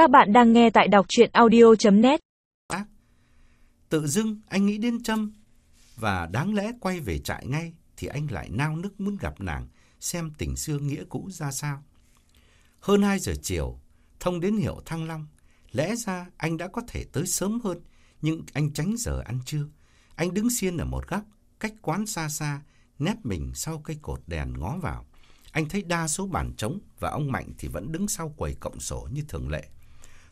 Các bạn đang nghe tại đọc chuyện audio.net Tự dưng anh nghĩ đến Trâm và đáng lẽ quay về trại ngay thì anh lại nao nức muốn gặp nàng xem tình xưa nghĩa cũ ra sao. Hơn 2 giờ chiều, thông đến hiệu Thăng Long. Lẽ ra anh đã có thể tới sớm hơn, nhưng anh tránh giờ ăn trưa. Anh đứng xiên ở một góc, cách quán xa xa, nép mình sau cây cột đèn ngó vào. Anh thấy đa số bàn trống và ông Mạnh thì vẫn đứng sau quầy cộng sổ như thường lệ.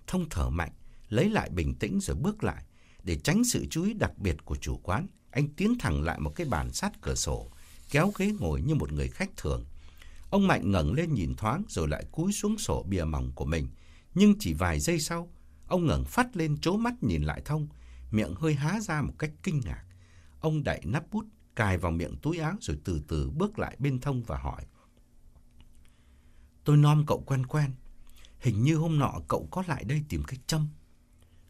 Thông thở mạnh, lấy lại bình tĩnh rồi bước lại. Để tránh sự chú ý đặc biệt của chủ quán, anh tiến thẳng lại một cái bàn sát cửa sổ, kéo ghế ngồi như một người khách thường. Ông Mạnh ngẩng lên nhìn thoáng rồi lại cúi xuống sổ bìa mỏng của mình. Nhưng chỉ vài giây sau, ông ngẩng phát lên chố mắt nhìn lại Thông, miệng hơi há ra một cách kinh ngạc. Ông đậy nắp bút, cài vào miệng túi áo rồi từ từ bước lại bên Thông và hỏi. Tôi nom cậu quen quen. Hình như hôm nọ cậu có lại đây tìm cách châm.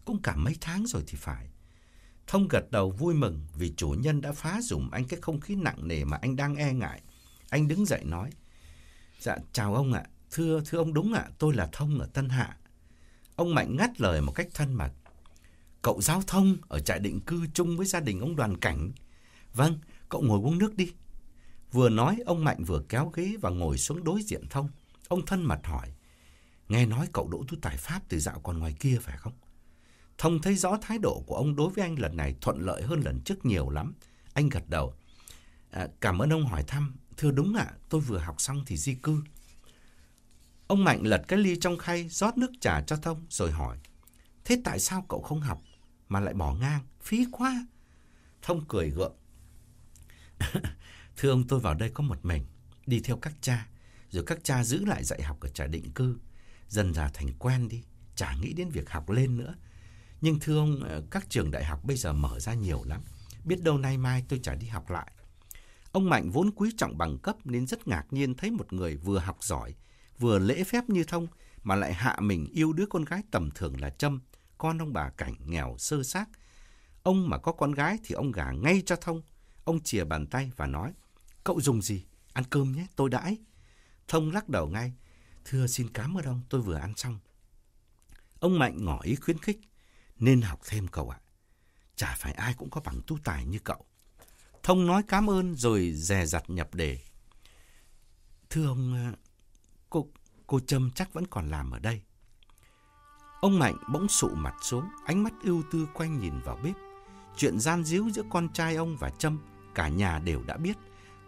Cũng cả mấy tháng rồi thì phải. Thông gật đầu vui mừng vì chủ nhân đã phá dùm anh cái không khí nặng nề mà anh đang e ngại. Anh đứng dậy nói. Dạ chào ông ạ. Thưa thưa ông đúng ạ, tôi là Thông ở Tân Hạ. Ông Mạnh ngắt lời một cách thân mật. Cậu giáo thông ở trại định cư chung với gia đình ông đoàn cảnh. Vâng, cậu ngồi uống nước đi. Vừa nói, ông Mạnh vừa kéo ghế và ngồi xuống đối diện Thông. Ông thân mật hỏi. Nghe nói cậu đỗ tú tài Pháp từ dạo còn ngoài kia phải không? Thông thấy rõ thái độ của ông đối với anh lần này thuận lợi hơn lần trước nhiều lắm. Anh gật đầu. À, cảm ơn ông hỏi thăm. Thưa đúng ạ, tôi vừa học xong thì di cư. Ông Mạnh lật cái ly trong khay, rót nước trà cho Thông rồi hỏi. Thế tại sao cậu không học mà lại bỏ ngang? Phí quá. Thông cười gượng. Thưa ông tôi vào đây có một mình, đi theo các cha. Rồi các cha giữ lại dạy học ở trại định cư. Dần dà thành quen đi, chả nghĩ đến việc học lên nữa. Nhưng thưa ông, ờ, các trường đại học bây giờ mở ra nhiều lắm. Biết đâu nay mai tôi chả đi học lại. Ông Mạnh vốn quý trọng bằng cấp nên rất ngạc nhiên thấy một người vừa học giỏi, vừa lễ phép như thông mà lại hạ mình yêu đứa con gái tầm thường là Trâm, con ông bà cảnh nghèo sơ xác. Ông mà có con gái thì ông gả ngay cho thông. Ông chìa bàn tay và nói, cậu dùng gì? Ăn cơm nhé, tôi đãi. Thông lắc đầu ngay, thưa xin cảm ơn ông, tôi vừa ăn xong. Ông Mạnh ngỏ ý khuyến khích, nên học thêm cậu ạ. Chả phải ai cũng có bằng tu tài như cậu. Thông nói cảm ơn rồi dè dặt nhập đề. Thưa ông, à, cô, cô Trâm chắc vẫn còn làm ở đây. Ông Mạnh bỗng sụ mặt xuống, ánh mắt ưu tư quanh nhìn vào bếp. Chuyện gian díu giữa con trai ông và Trâm, cả nhà đều đã biết.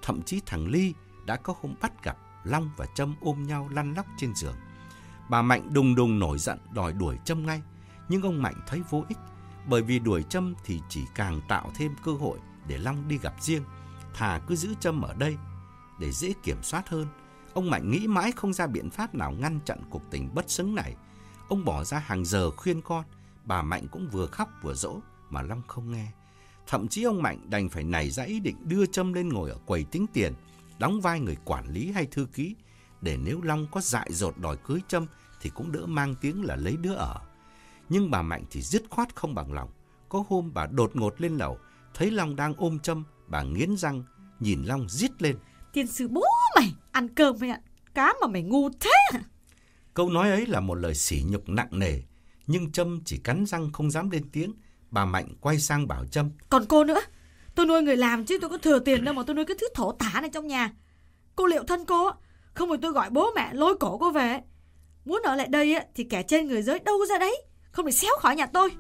Thậm chí thằng Ly đã có hôm bắt gặp Long và Trâm ôm nhau lăn lóc trên giường. Bà Mạnh đùng đùng nổi giận đòi đuổi Trâm ngay, nhưng ông Mạnh thấy vô ích, bởi vì đuổi Trâm thì chỉ càng tạo thêm cơ hội để Long đi gặp riêng, thà cứ giữ Trâm ở đây để dễ kiểm soát hơn. Ông Mạnh nghĩ mãi không ra biện pháp nào ngăn chặn cuộc tình bất xứng này. Ông bỏ ra hàng giờ khuyên con, bà Mạnh cũng vừa khóc vừa dỗ mà Long không nghe. Thậm chí ông Mạnh đành phải nảy ra ý định đưa Trâm lên ngồi ở quầy tính tiền, đóng vai người quản lý hay thư ký, để nếu Long có dại dột đòi cưới Trâm thì cũng đỡ mang tiếng là lấy đứa ở. Nhưng bà Mạnh thì dứt khoát không bằng lòng. Có hôm bà đột ngột lên lầu, thấy Long đang ôm Trâm, bà nghiến răng, nhìn Long rít lên. Tiên sư bố mày, ăn cơm mày ạ, cá mà mày ngu thế Câu nói ấy là một lời sỉ nhục nặng nề, nhưng Trâm chỉ cắn răng không dám lên tiếng. Bà Mạnh quay sang bảo Trâm. Còn cô nữa, Tôi nuôi người làm chứ tôi có thừa tiền đâu mà tôi nuôi cái thứ thổ tả này trong nhà. Cô liệu thân cô, không phải tôi gọi bố mẹ lôi cổ cô về. Muốn ở lại đây thì kẻ trên người giới đâu ra đấy, không được xéo khỏi nhà tôi.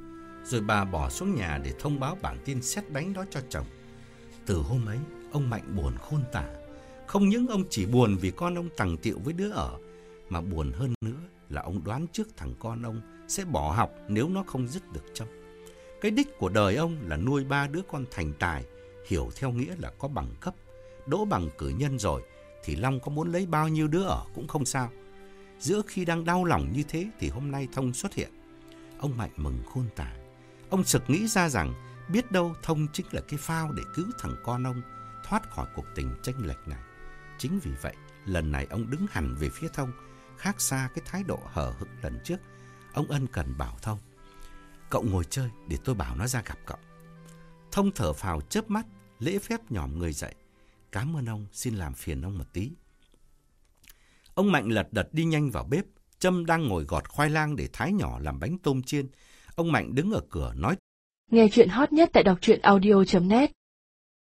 Rồi bà bỏ xuống nhà để thông báo bản tin xét đánh đó cho chồng. Từ hôm ấy, ông Mạnh buồn khôn tả. Không những ông chỉ buồn vì con ông tằng tiệu với đứa ở, mà buồn hơn nữa là ông đoán trước thằng con ông sẽ bỏ học nếu nó không dứt được châm. Cái đích của đời ông là nuôi ba đứa con thành tài, hiểu theo nghĩa là có bằng cấp. Đỗ bằng cử nhân rồi, thì Long có muốn lấy bao nhiêu đứa ở cũng không sao. Giữa khi đang đau lòng như thế thì hôm nay Thông xuất hiện. Ông Mạnh mừng khôn tả. Ông sực nghĩ ra rằng biết đâu Thông chính là cái phao để cứu thằng con ông thoát khỏi cuộc tình tranh lệch này. Chính vì vậy, lần này ông đứng hẳn về phía Thông, khác xa cái thái độ hờ hững lần trước. Ông ân cần bảo Thông. Cậu ngồi chơi để tôi bảo nó ra gặp cậu. Thông thở phào chớp mắt, lễ phép nhòm người dậy. Cảm ơn ông, xin làm phiền ông một tí. Ông Mạnh lật đật đi nhanh vào bếp, Trâm đang ngồi gọt khoai lang để thái nhỏ làm bánh tôm chiên. Ông Mạnh đứng ở cửa nói Nghe chuyện hot nhất tại đọc truyện audio.net